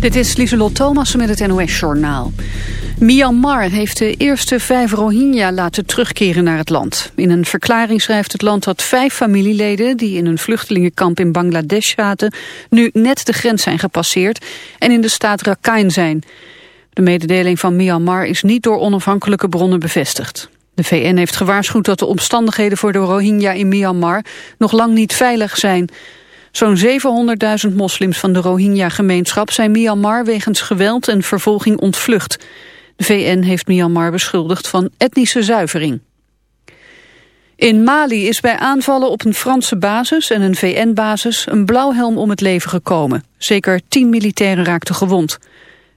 Dit is Lieselot Thomas met het NOS-journaal. Myanmar heeft de eerste vijf Rohingya laten terugkeren naar het land. In een verklaring schrijft het land dat vijf familieleden... die in een vluchtelingenkamp in Bangladesh zaten... nu net de grens zijn gepasseerd en in de staat Rakhine zijn. De mededeling van Myanmar is niet door onafhankelijke bronnen bevestigd. De VN heeft gewaarschuwd dat de omstandigheden voor de Rohingya in Myanmar... nog lang niet veilig zijn... Zo'n 700.000 moslims van de Rohingya-gemeenschap zijn Myanmar wegens geweld en vervolging ontvlucht. De VN heeft Myanmar beschuldigd van etnische zuivering. In Mali is bij aanvallen op een Franse basis en een VN-basis een blauwhelm om het leven gekomen. Zeker tien militairen raakten gewond.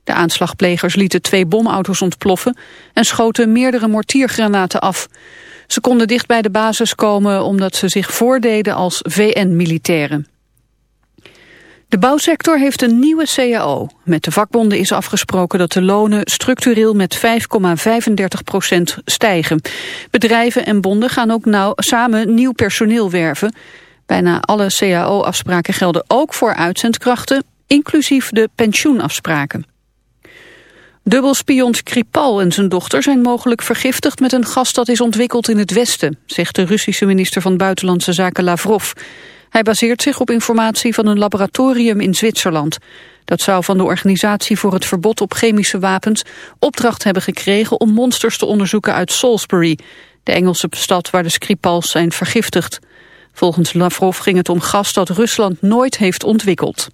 De aanslagplegers lieten twee bomauto's ontploffen en schoten meerdere mortiergranaten af. Ze konden dicht bij de basis komen omdat ze zich voordeden als VN-militairen. De bouwsector heeft een nieuwe CAO. Met de vakbonden is afgesproken dat de lonen structureel met 5,35 procent stijgen. Bedrijven en bonden gaan ook nauw samen nieuw personeel werven. Bijna alle CAO-afspraken gelden ook voor uitzendkrachten, inclusief de pensioenafspraken. Dubbelspion Skripal en zijn dochter zijn mogelijk vergiftigd met een gas dat is ontwikkeld in het Westen, zegt de Russische minister van Buitenlandse Zaken Lavrov. Hij baseert zich op informatie van een laboratorium in Zwitserland. Dat zou van de Organisatie voor het Verbod op Chemische Wapens opdracht hebben gekregen om monsters te onderzoeken uit Salisbury, de Engelse stad waar de Skripals zijn vergiftigd. Volgens Lavrov ging het om gas dat Rusland nooit heeft ontwikkeld.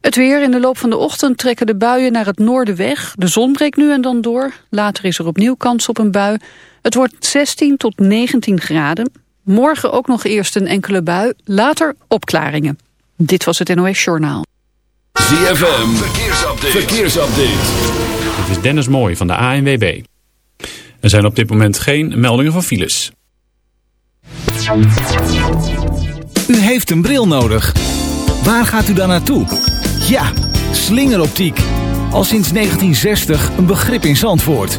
Het weer in de loop van de ochtend trekken de buien naar het noorden weg. De zon breekt nu en dan door. Later is er opnieuw kans op een bui. Het wordt 16 tot 19 graden. Morgen ook nog eerst een enkele bui, later opklaringen. Dit was het NOS Journaal. ZFM, verkeersupdate. verkeersupdate. Dit is Dennis Mooij van de ANWB. Er zijn op dit moment geen meldingen van files. U heeft een bril nodig. Waar gaat u dan naartoe? Ja, slingeroptiek. Al sinds 1960 een begrip in Zandvoort.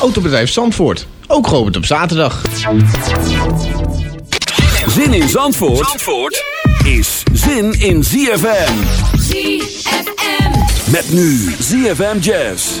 Autobedrijf Zandvoort, ook geopend op zaterdag. Zin in Zandvoort, Zandvoort is zin in ZFM. ZFM. Met nu ZFM Jazz.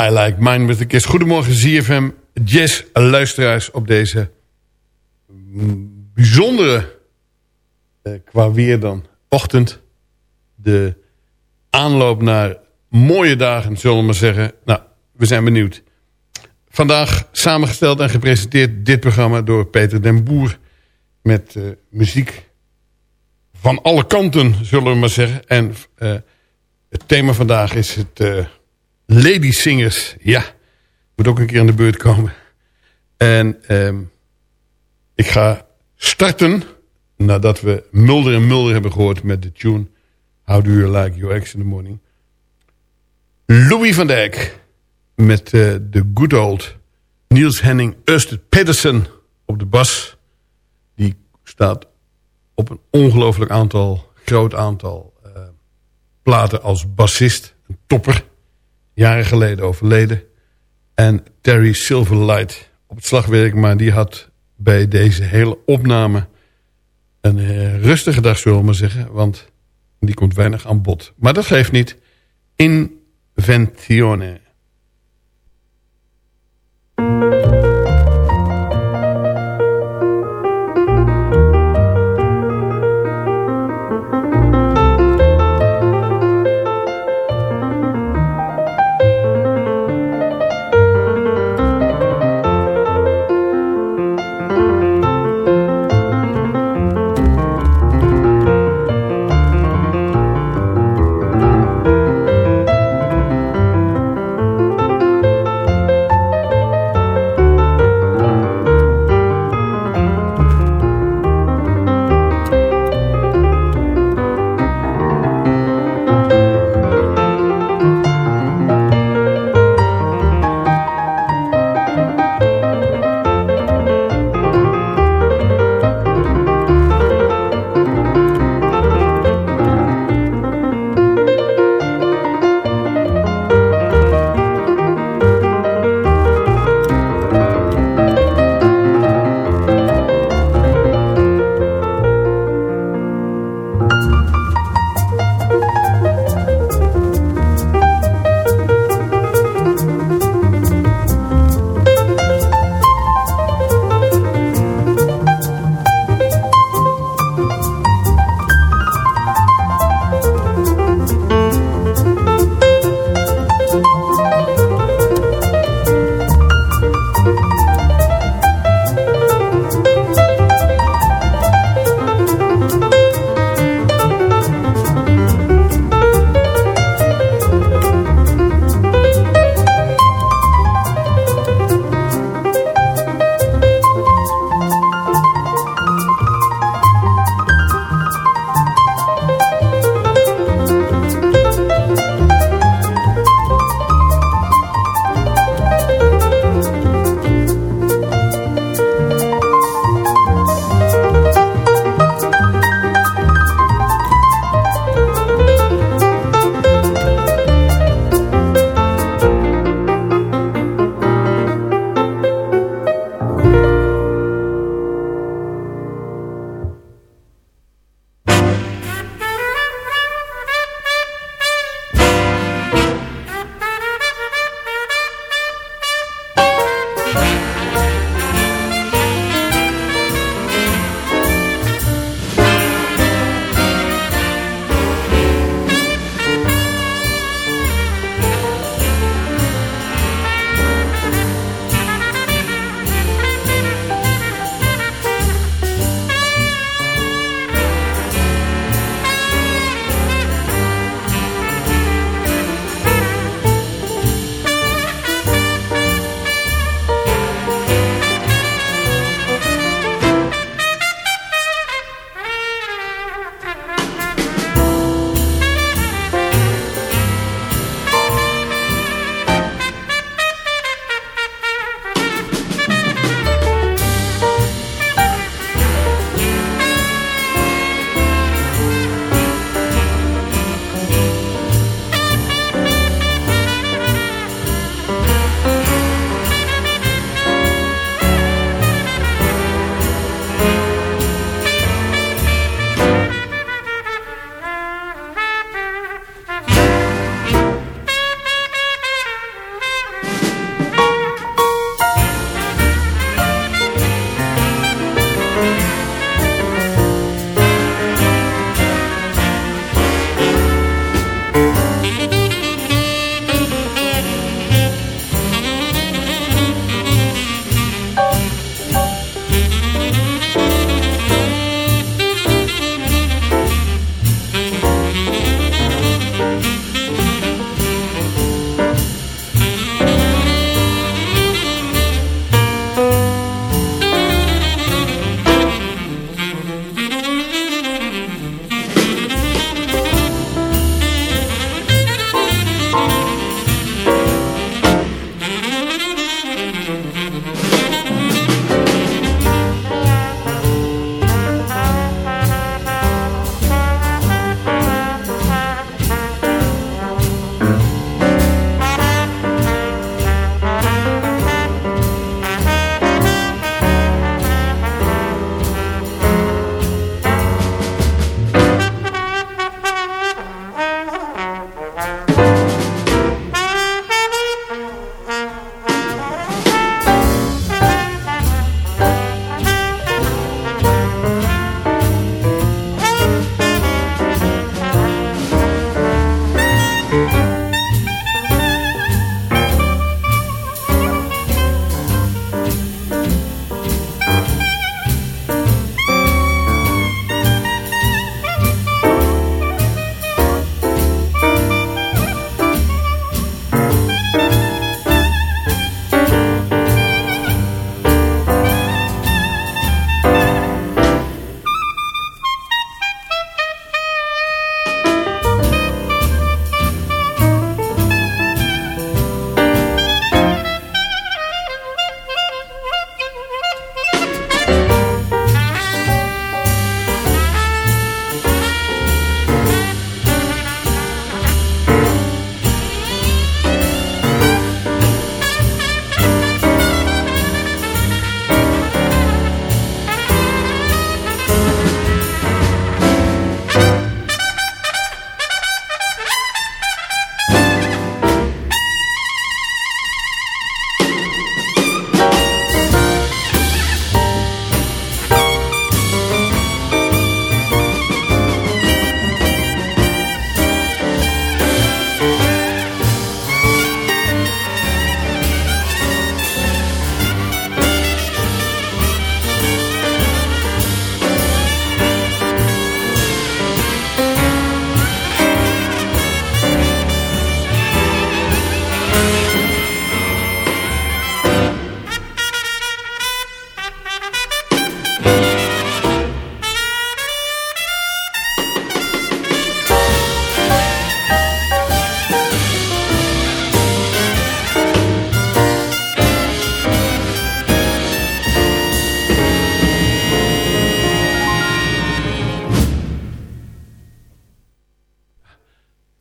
I like mine with a kiss. Goedemorgen ZFM Jazz luisteraars op deze mm, bijzondere, eh, qua weer dan, ochtend. De aanloop naar mooie dagen, zullen we maar zeggen. Nou, we zijn benieuwd. Vandaag samengesteld en gepresenteerd dit programma door Peter den Boer. Met eh, muziek van alle kanten, zullen we maar zeggen. En eh, het thema vandaag is het eh, Lady Singers. Ja, moet ook een keer aan de beurt komen. En ehm, ik ga starten nadat we Mulder en Mulder hebben gehoord met de tune How Do You Like Your Ex in the Morning. Louis van Dijk met eh, de good old Niels Henning Ørsted Pedersen op de bas. Die staat op een ongelooflijk aantal, groot aantal eh, platen als bassist. Een topper, jaren geleden overleden. En Terry Silverlight op het slagwerk, maar die had bij deze hele opname een eh, rustige dag, zullen we maar zeggen. Want die komt weinig aan bod. Maar dat geeft niet. Inventione.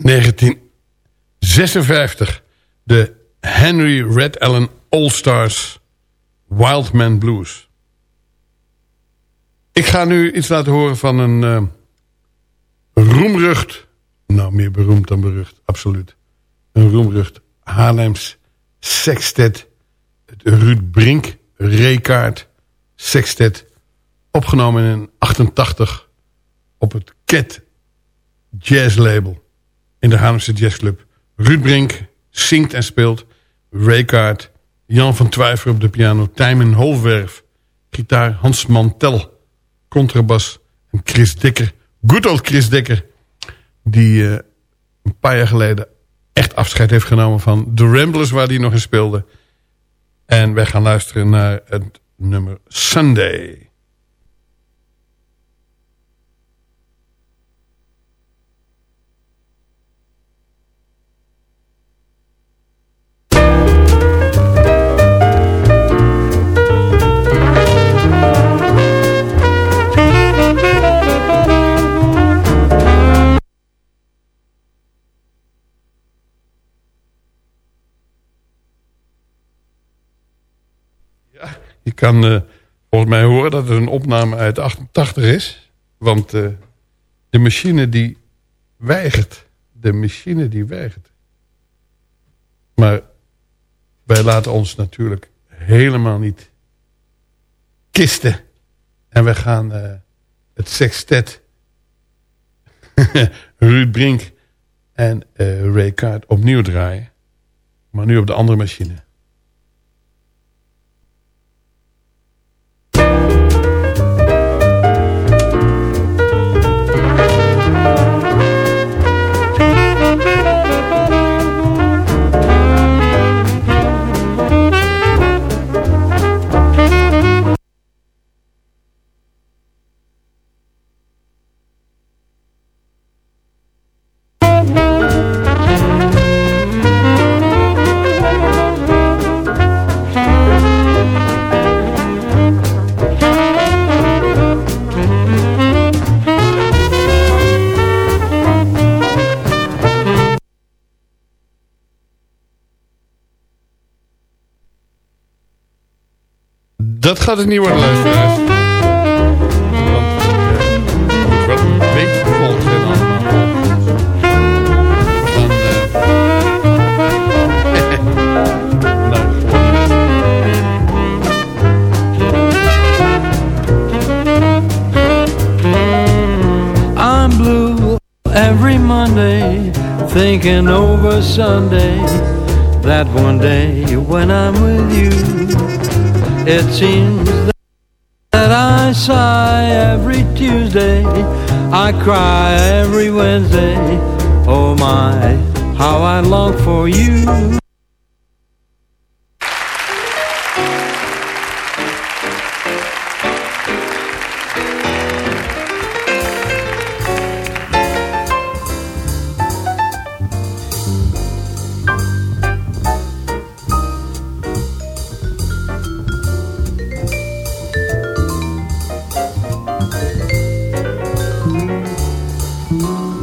1956. De Henry Red Allen All-Stars Wildman Blues. Ik ga nu iets laten horen van een uh, roemrucht... Nou, meer beroemd dan berucht, absoluut. Een roemrucht Haarlems sextet. Het Ruud Brink Rekaart sextet. Opgenomen in 88 op het Cat Jazz Label. In de Haarlemse Jazzclub. Ruud Brink zingt en speelt. Raykaart. Jan van Twijver op de piano. Tijmen Holwerf. Gitaar Hans Mantel. Contrabas. En Chris Dikker. Good old Chris Dikker. Die uh, een paar jaar geleden echt afscheid heeft genomen van The Ramblers... waar hij nog in speelde. En wij gaan luisteren naar het nummer Sunday. Je kan uh, volgens mij horen dat het een opname uit 88 is. Want uh, de machine die weigert. De machine die weigert. Maar wij laten ons natuurlijk helemaal niet kisten. En we gaan uh, het sextet Ruud Brink en Ray Kaart opnieuw draaien. Maar nu op de andere machine. Dat gaat het niet worden, luisteraars. Want moet wel een beetje volk zijn allemaal. Gaan, uh, I'm blue every Monday, thinking over Sunday, that one day when I'm with you. It seems that I sigh every Tuesday, I cry every Wednesday. Oh my, how I long for you. Mm-hmm.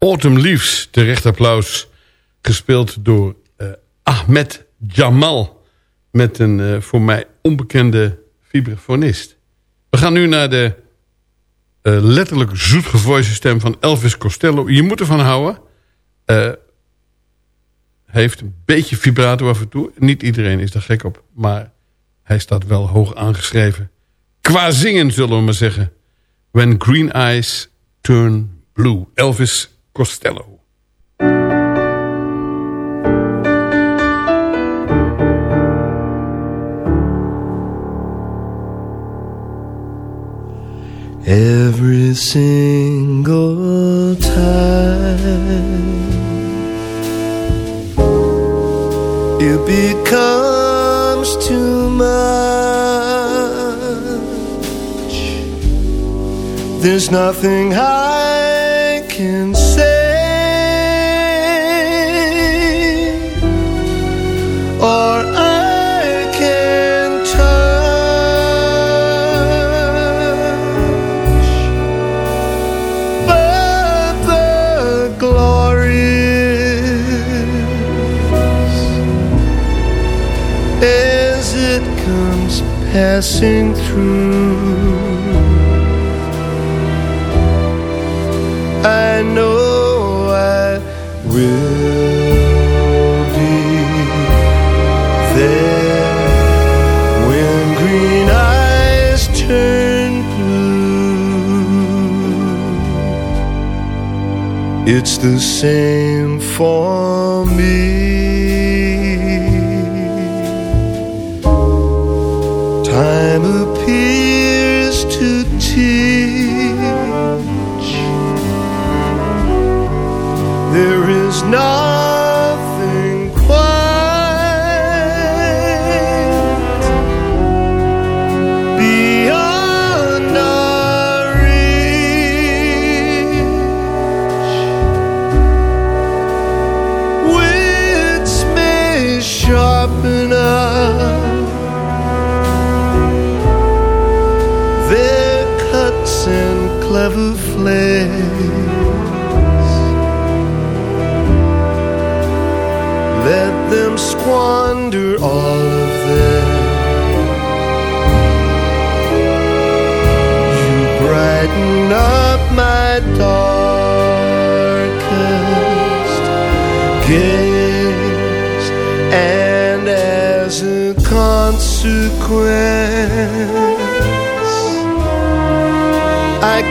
Autumn Leaves, terecht applaus. Gespeeld door uh, Ahmed Jamal. Met een uh, voor mij onbekende vibrafonist. We gaan nu naar de uh, letterlijk zoetgevoelige stem van Elvis Costello. Je moet ervan houden. heeft een beetje vibrato af en toe. Niet iedereen is daar gek op. Maar hij staat wel hoog aangeschreven. Qua zingen zullen we maar zeggen. When Green Eyes Turn Blue. Elvis Costello. Every single time it becomes too much. There's nothing I can passing through. I know I will be there when green eyes turn blue. It's the same for nothing quite beyond our reach, may sharpen their cuts and clever flares.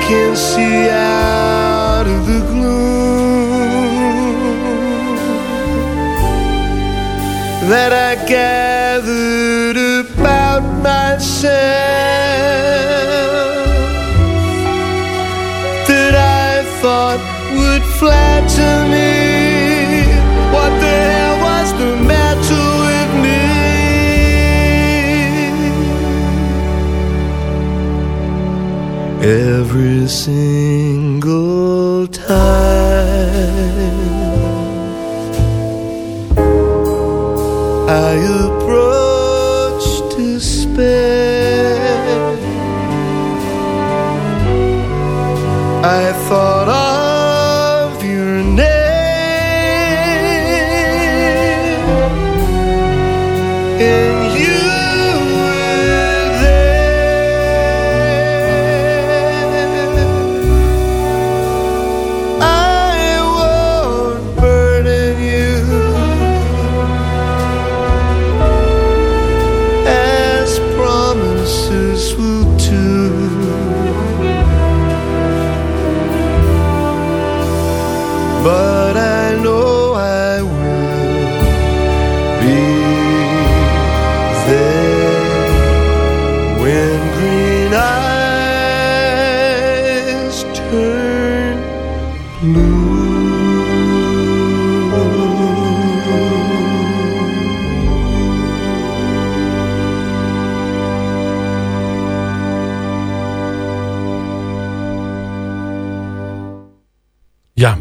Can see out of the gloom that I gathered about myself that I thought would flatter single time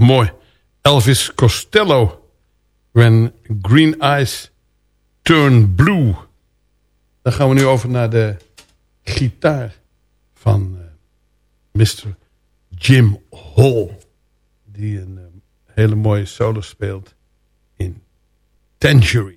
mooi. Elvis Costello. When Green Eyes Turn Blue. Dan gaan we nu over naar de gitaar van eh, Mr. Jim Hall. Die een eh, hele mooie solo speelt in Tangerine.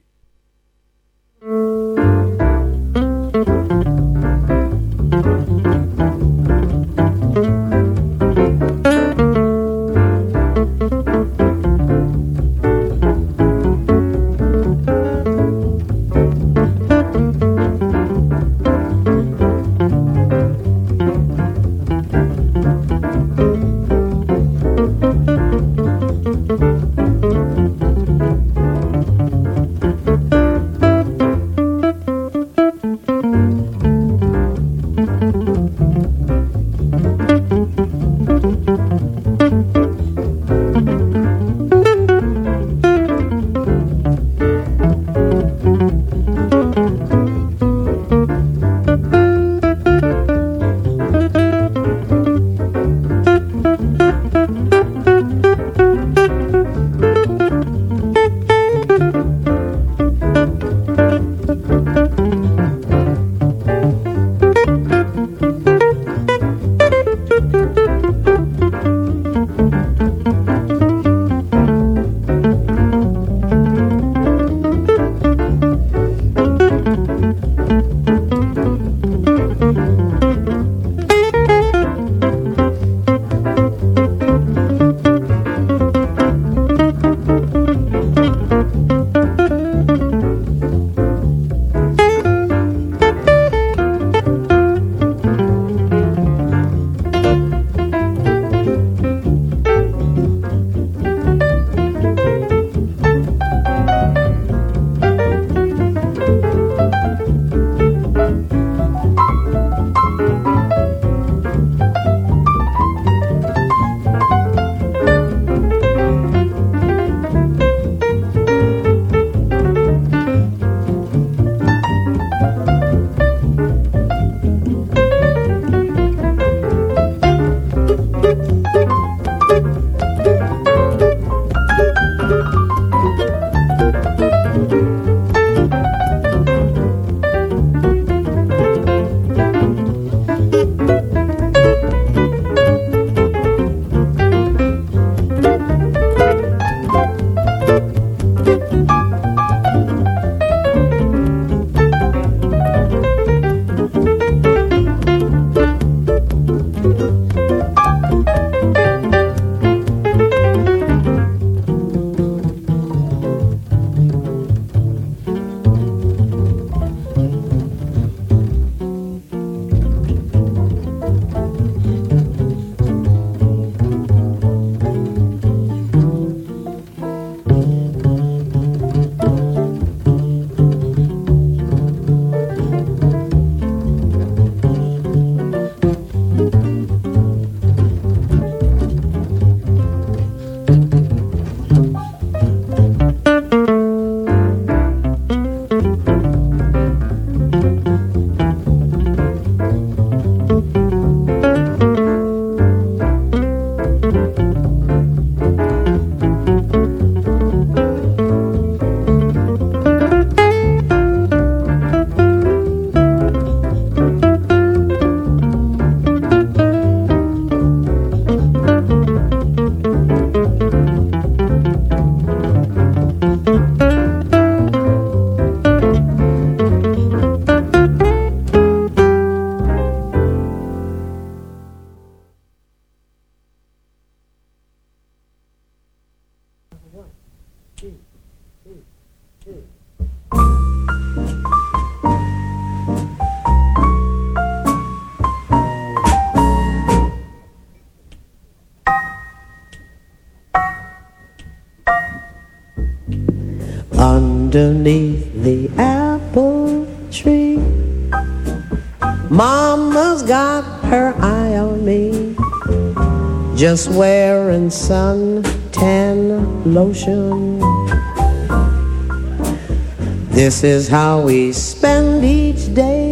This is how we spend each day,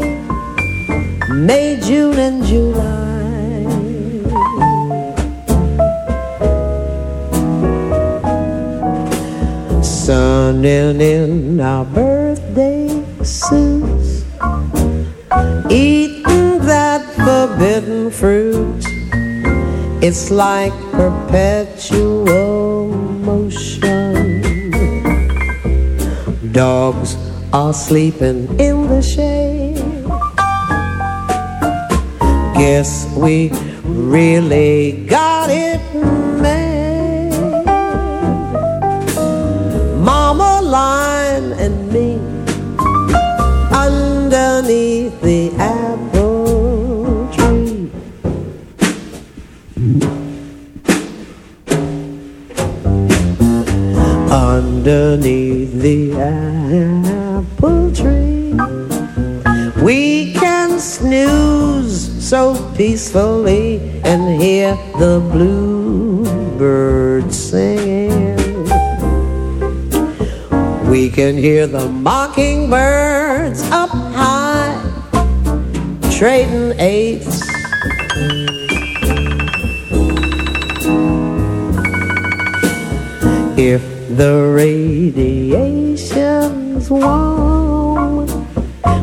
May, June, and July. Sunning in our birthday suits, eating that forbidden fruit. It's like perpetual Dogs are sleeping in the shade. Guess we really got it peacefully and hear the bluebirds singing. We can hear the mockingbirds up high trading eights. If the radiation's warm,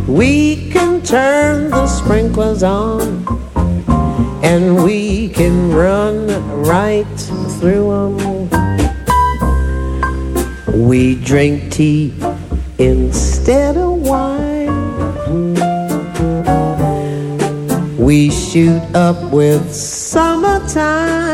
we can turn the sprinklers on and we can run right through them. We drink tea instead of wine. We shoot up with summertime.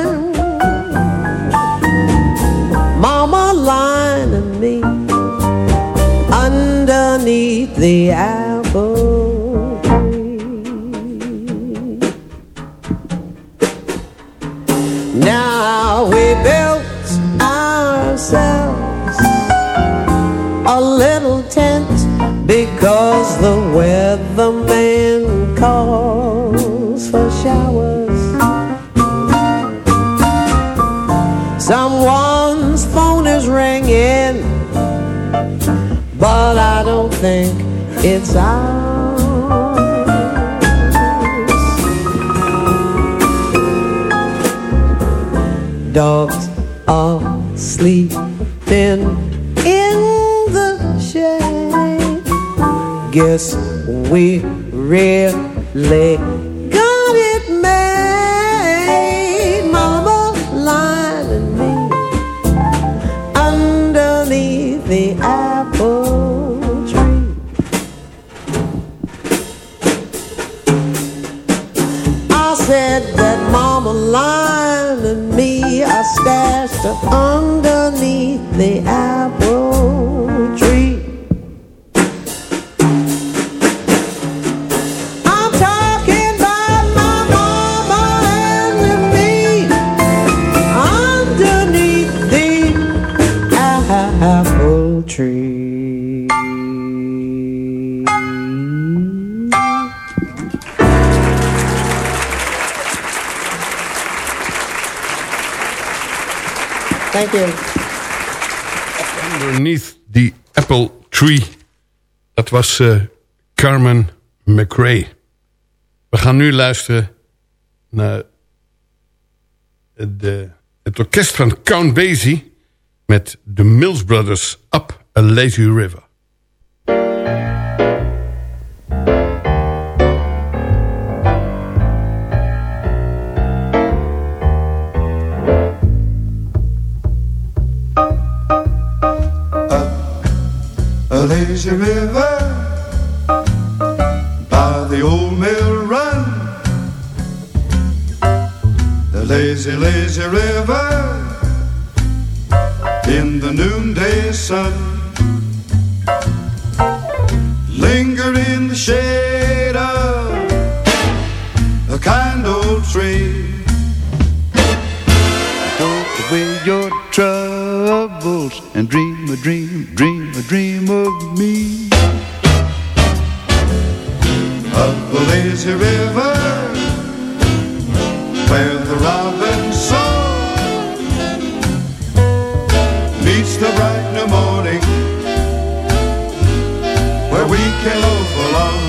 Was eh, Carmen McRae. We gaan nu luisteren naar de, het orkest van Count Basie... met de Mills Brothers Up a Lazy River. a lazy river The lazy, lazy river in the noonday sun. Linger in the shade of a kind old tree. Throw away your troubles and dream a dream, dream a dream of me. Up the lazy river where the robin song meets the bright new morning where we can loaf along.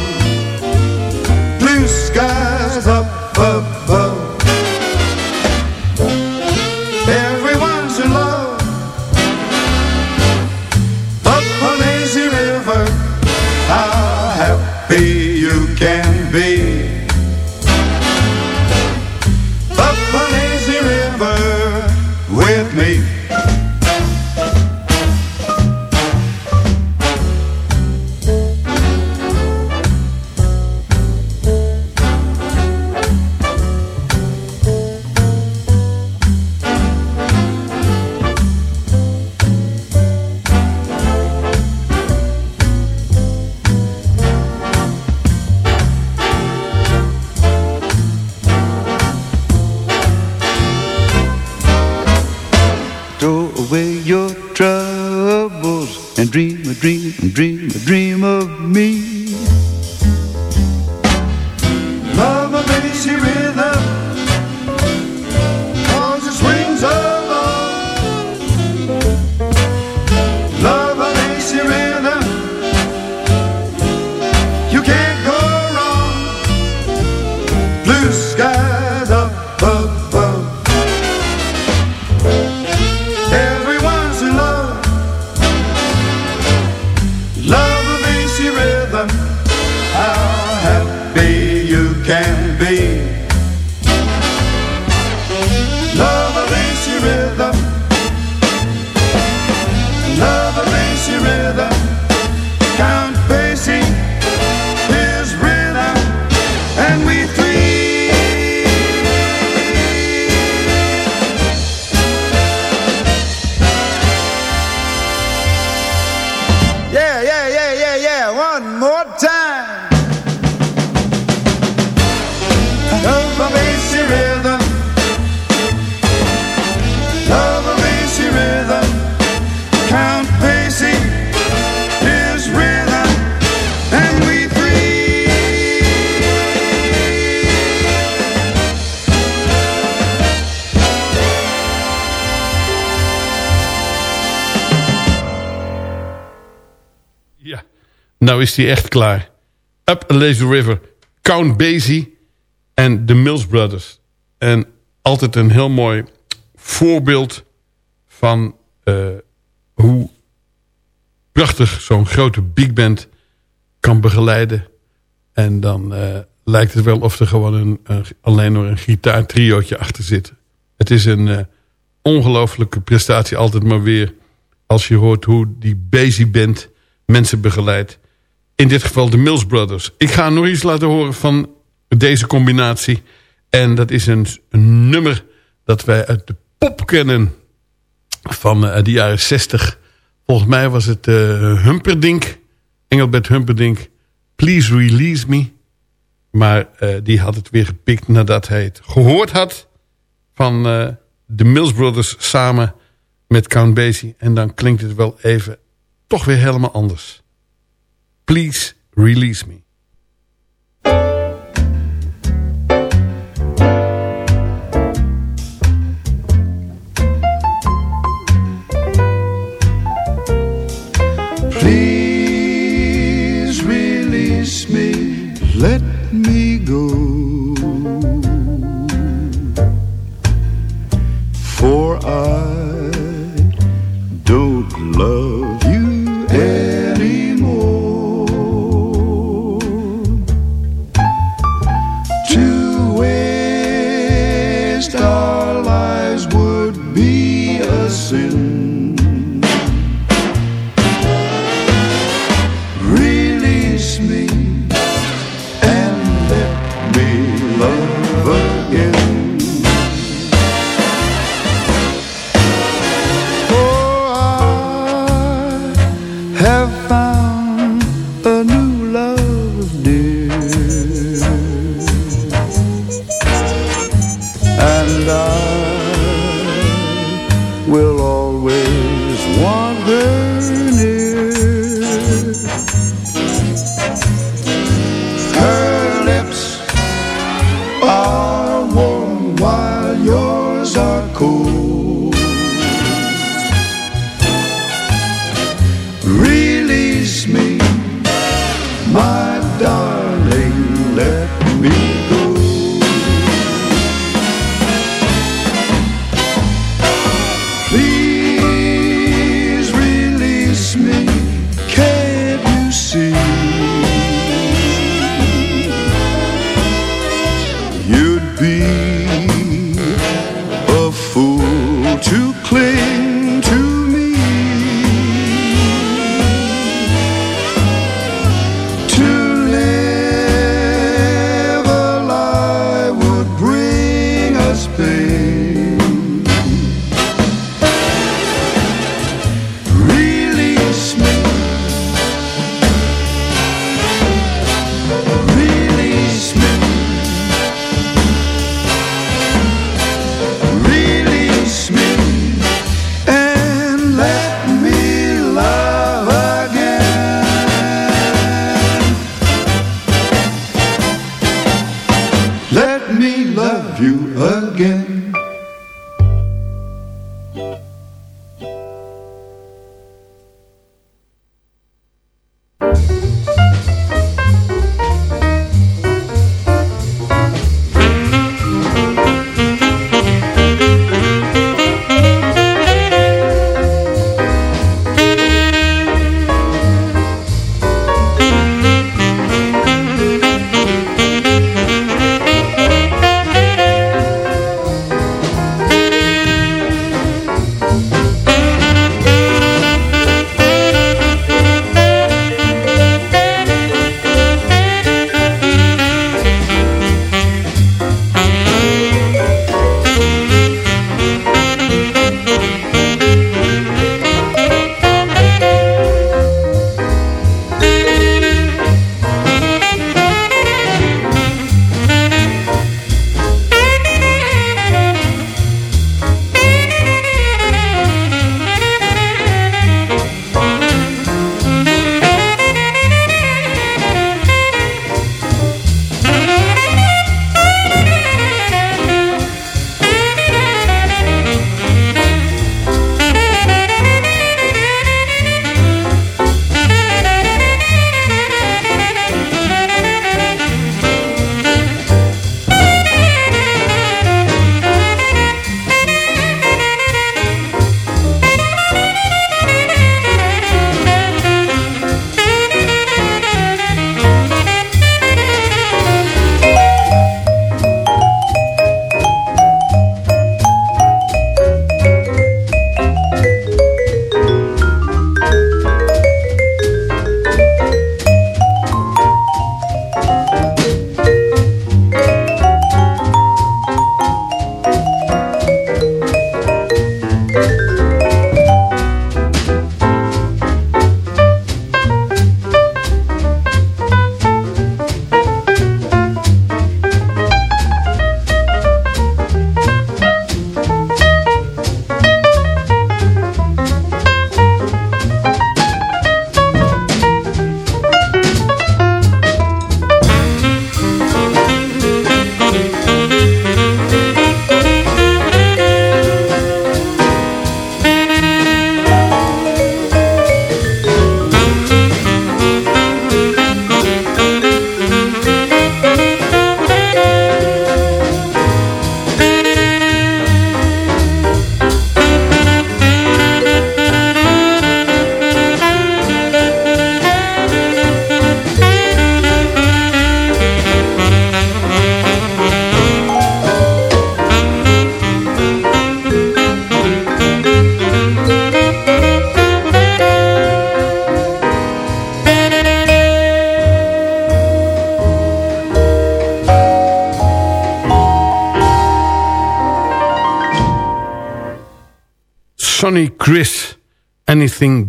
Is die echt klaar. Up a Lazy River, Count Basie en de Mills Brothers. En altijd een heel mooi voorbeeld van eh, hoe prachtig zo'n grote big band kan begeleiden. En dan eh, lijkt het wel of er gewoon een, een, alleen nog een gitaartriootje achter zit. Het is een eh, ongelofelijke prestatie altijd maar weer... als je hoort hoe die Basie band mensen begeleidt. In dit geval de Mills Brothers. Ik ga nog iets laten horen van deze combinatie. En dat is een, nummer dat wij uit de pop kennen van eh, de jaren 60. Volgens mij was het eh, Humperdinck, Engelbert Humperdinck, Please Release Me. Maar eh, die had het weer gepikt nadat hij het gehoord had van de Mills Brothers samen met Count Basie. En dan klinkt het wel even toch weer helemaal anders. Please Release Me.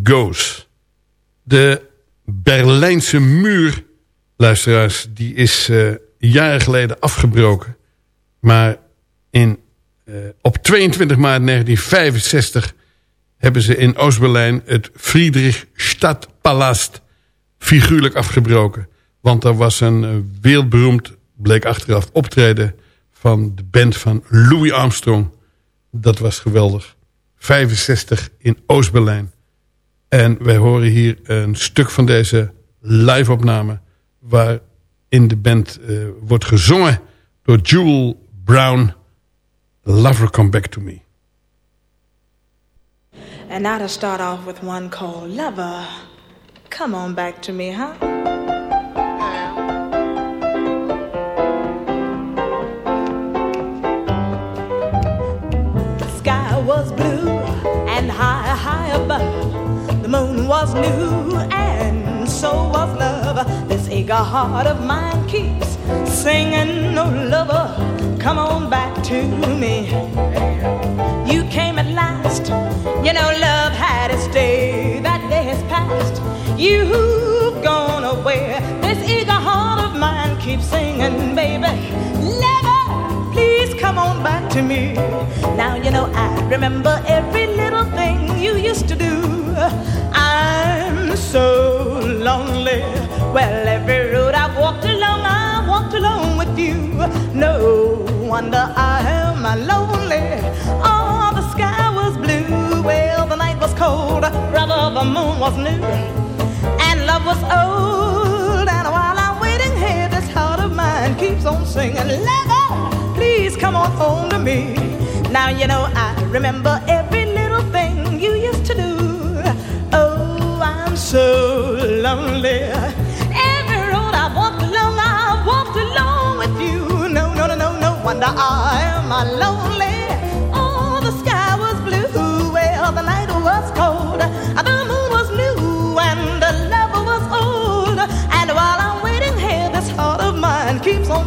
Goes. De Berlijnse muur, luisteraars, die is uh, jaren geleden afgebroken. Maar in, uh, op 22 maart 1965 hebben ze in Oost-Berlijn het Friedrichstadtpalast figuurlijk afgebroken. Want er was een uh, wereldberoemd, bleek achteraf, optreden van de band van Louis Armstrong. Dat was geweldig. 65 in Oost-Berlijn. En wij horen hier een stuk van deze live-opname... waarin de band uh, wordt gezongen door Jewel Brown... Lover Come Back To Me. And now to start off with one called Lover Come On Back To Me, huh? was blue and high, high above. Moon was new and so was love. This eager heart of mine keeps singing, oh, lover, come on back to me. You came at last, you know love had its day. That day has passed, you've gone away. This eager heart of mine keeps singing, baby, come on back to me. Now you know I remember every little thing you used to do. I'm so lonely. Well, every road I've walked along, I've walked along with you. No wonder I am lonely. Oh, the sky was blue. Well, the night was cold. Brother, the moon was new. And love was old. And while I'm waiting here, this heart of mine keeps on singing. Love please come on home to me. Now you know I remember every little thing you used to do. Oh, I'm so lonely. Every road I walked along, I walked along with you. No, no, no, no, no wonder I am lonely.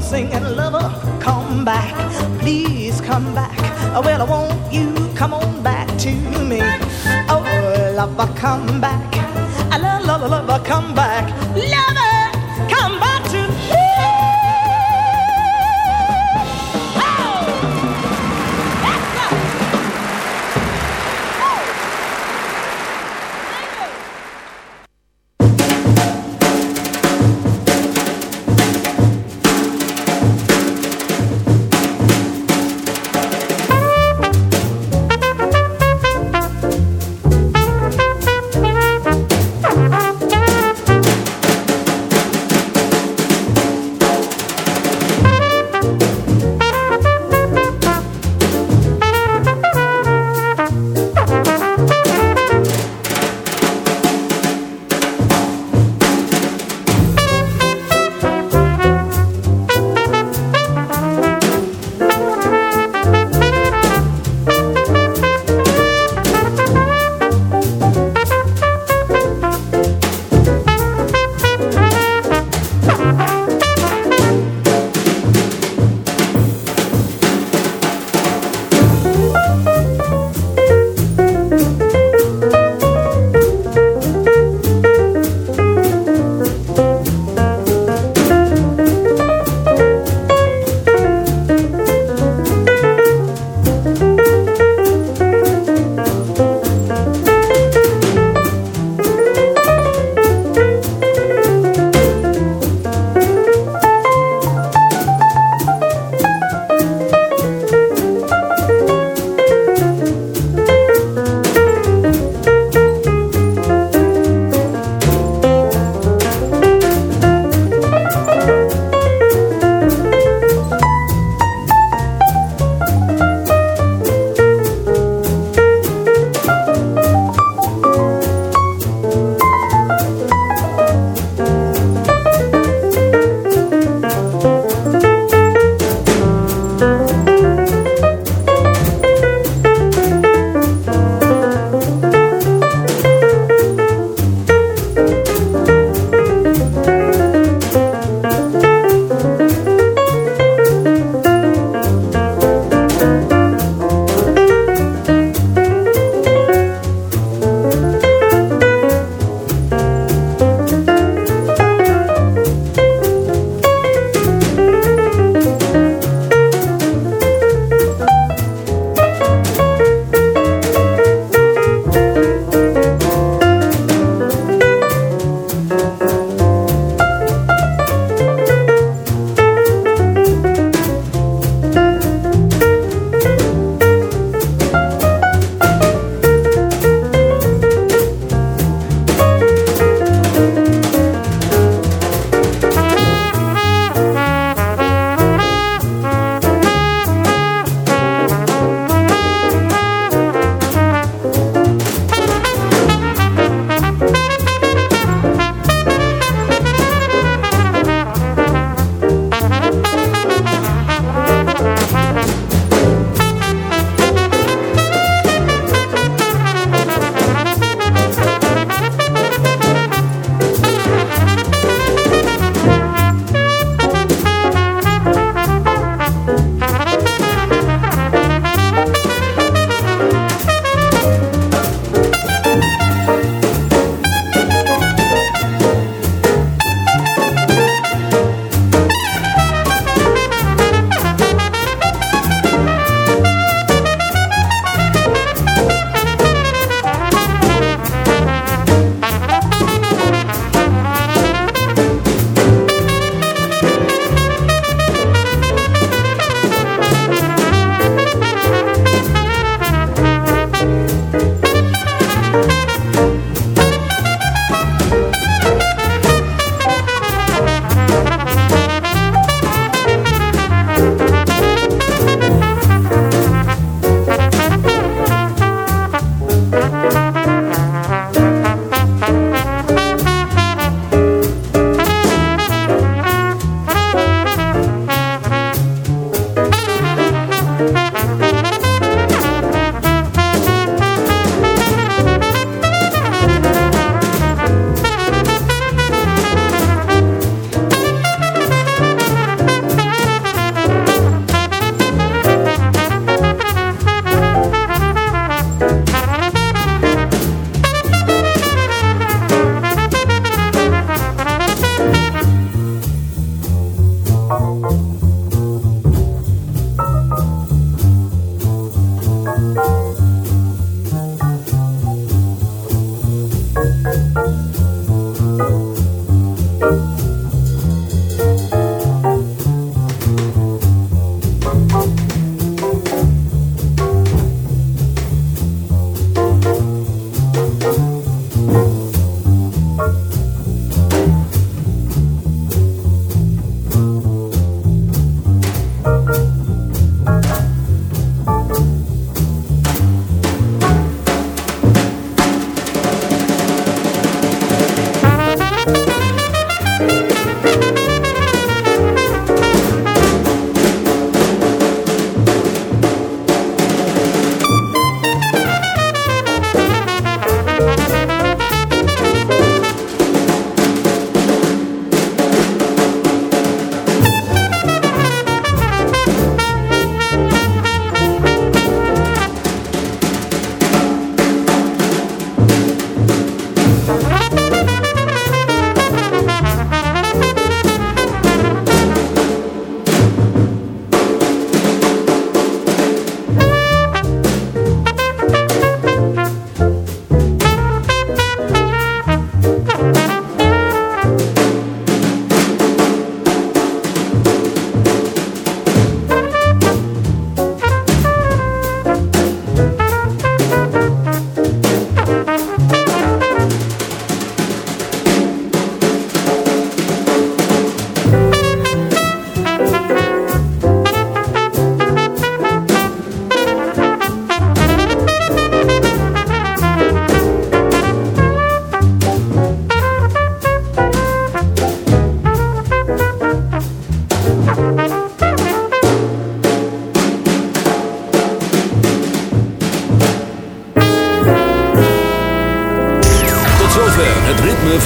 Singing, lover come back, please come back. Oh, well, I want you come on back to me. Oh, lover, come back. I love, love, lover, come back.